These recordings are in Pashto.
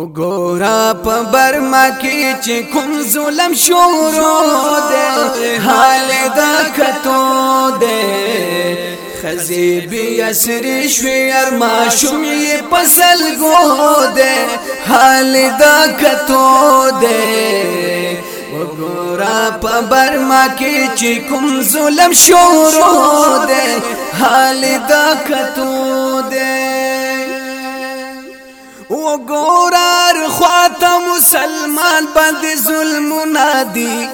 او ګورا په برما کې چې کوم ظلم شروع دی حال دا کتو دی خزی بی اسری شوی ارماشم یہ پسل گو دے حال دا کتو دے وګورا په برما کې چې کوم ظلم شروع دے حال دا کتو دے و ګورار خواته مسلمان باندې ظلم نادي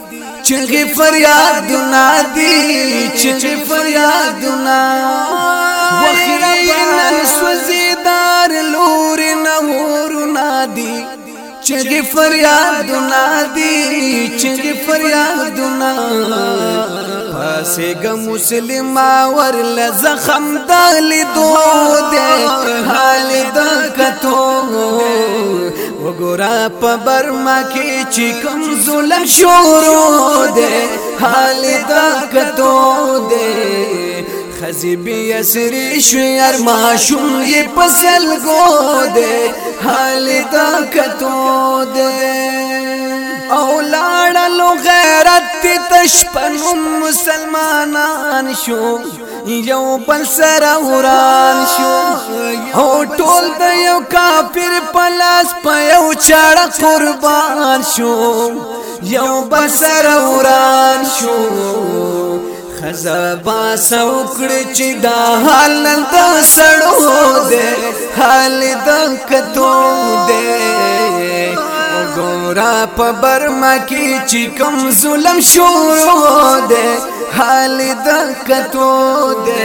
چې فریاد نادي چې فریاد نادي وخیرن سوزیدار لور نور نادي چې فریاد نادي چې فریاد نادي پاسېګ مسلم اور لزخم دل دوه دې حال د کتو وګورا په برما کې چې کوم ظلم شروع ده حال دا کتو ده خزیبی اسری شعر ماشوم یې پسل گو ده حال دا کتو ده او لاړلو غیرت تشپنو مسلمانان شو یو بل سره وران شو او ټول د یو کافر پلاس په یو چاړه قربان شو یو بل سره وران شو خزبا سوکړ چې دا حال د سړو دے حال د کتو دے ګورا په برما کې چې کوم ظلم شروع ده حال د کتو ده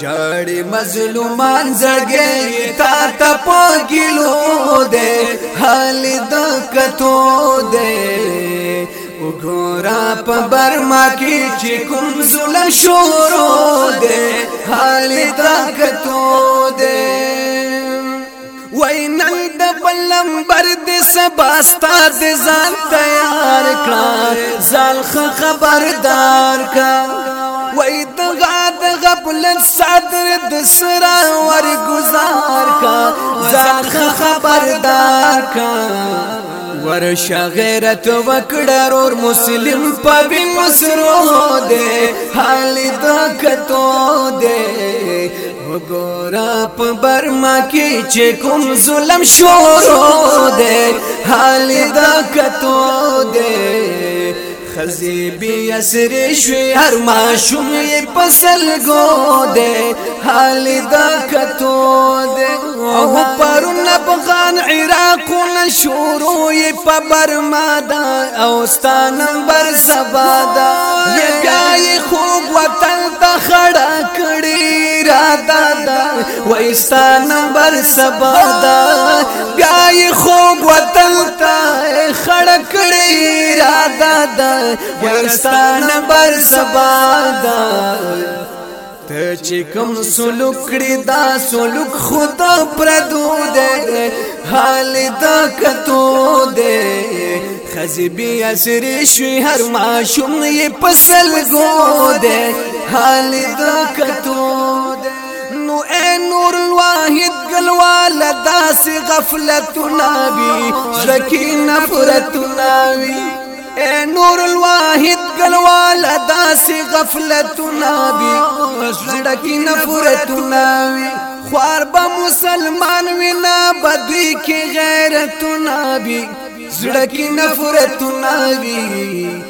جړې مظلومان زړګي تا ته پګلو دې حال د کتو دې وګورا په برما کې چې کوم زل شورو دې حال د کتو دې وینن د بلمبر دې سبا ستاد ځان تیار کړه ځل خبردار کا وای بلند صدر د سرا ور گزار کا ځان خبردار کا ورشه غیرت وکړه اور مسلم په بي مسرو ده حال د کتو ده وګورا په برما کې چې کوم ظلم شورو ده حال د کتو ده خزی بی اسری شوی هر ما شوی پسل گو دے حال دا کتو دے او پرون افغان عراق نشورو ی په برما دا اوستان بر سبا دا یګای خوب وطن ته خړه کړي را دا و ایستا نمبر سبا دا بیای خوب وطن تا خڑکڑی را دا دا و ایستا نمبر سبا دا ته چې کوم سلوک کړی دا سلوک خدا پردو دے حال دا کتو دے خزبی اسری شوی هر ماشوم یې پسل گو دے حال دا کتو نور الواحد گلوال داس غفلت ناوی زکی نفرت ناوی اے نور الواحد گلوال داس غفلت ناوی زکی نفرت ناوی خوار با مسلمان وینا بدوی کی غیرت ناوی زکی نفرت ناوی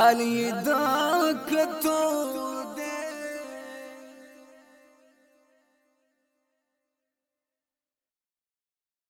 حالي دا